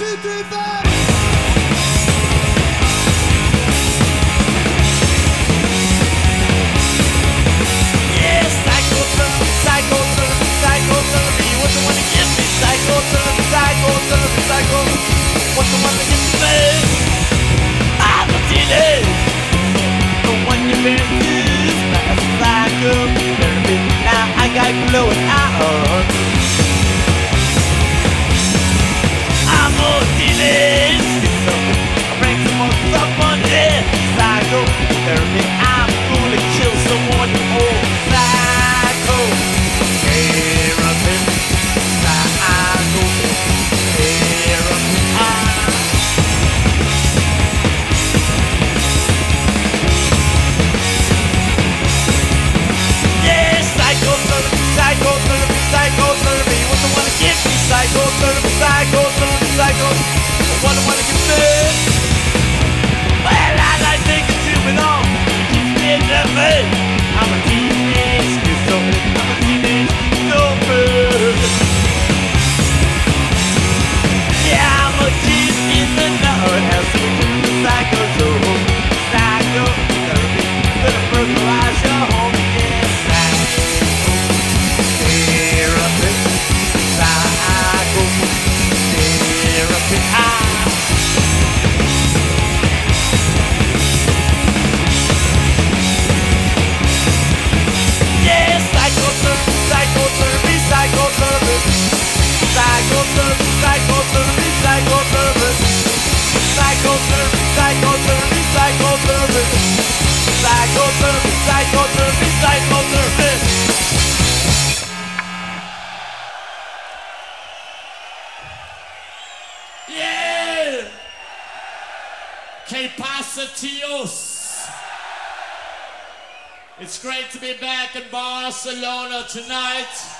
two, three, four. Yeah, psychotherapy, Psychotherapy. I'm gonna kill someone. Oh, psycho. Therapy. Psycho. Therapy. Yeah, psychotherapy, psychotherapy, psychotherapy. What the one to give me? Psychotherapy, psychotherapy, psycho. What the one to give me? Keeps me Que? It's great to be back in Barcelona tonight.